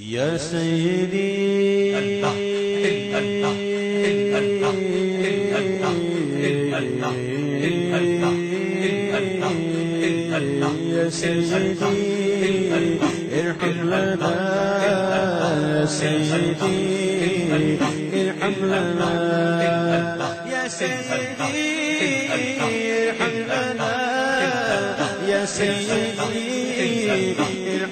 یا سیدی اللہ اللہ یا سیدی ارحم لنا سیدی ارحم لنا یا سیدی ارحم لنا یا سیدی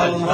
شمس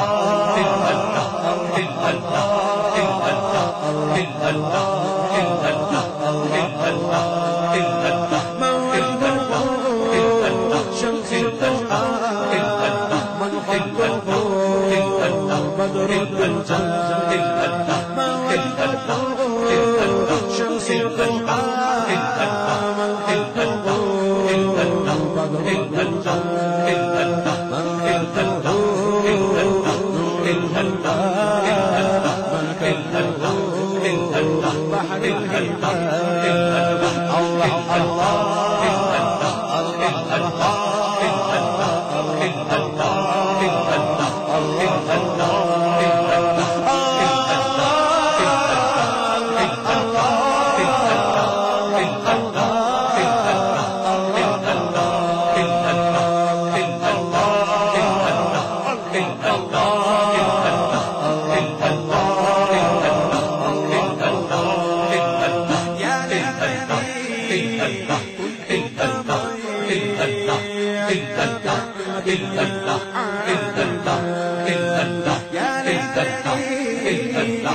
اللہ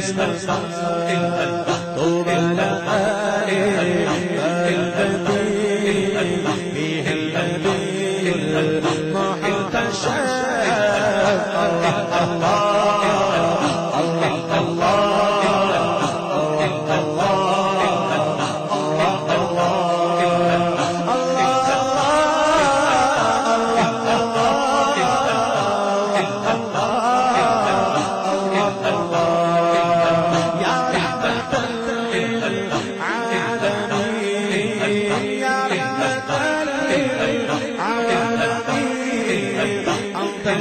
سر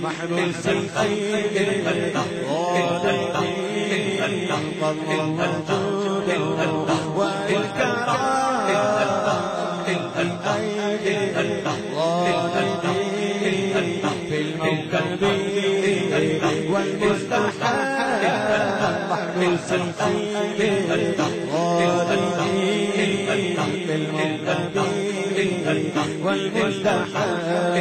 محروس الموكب والمستحب محروس الخير غالبين في والمستحب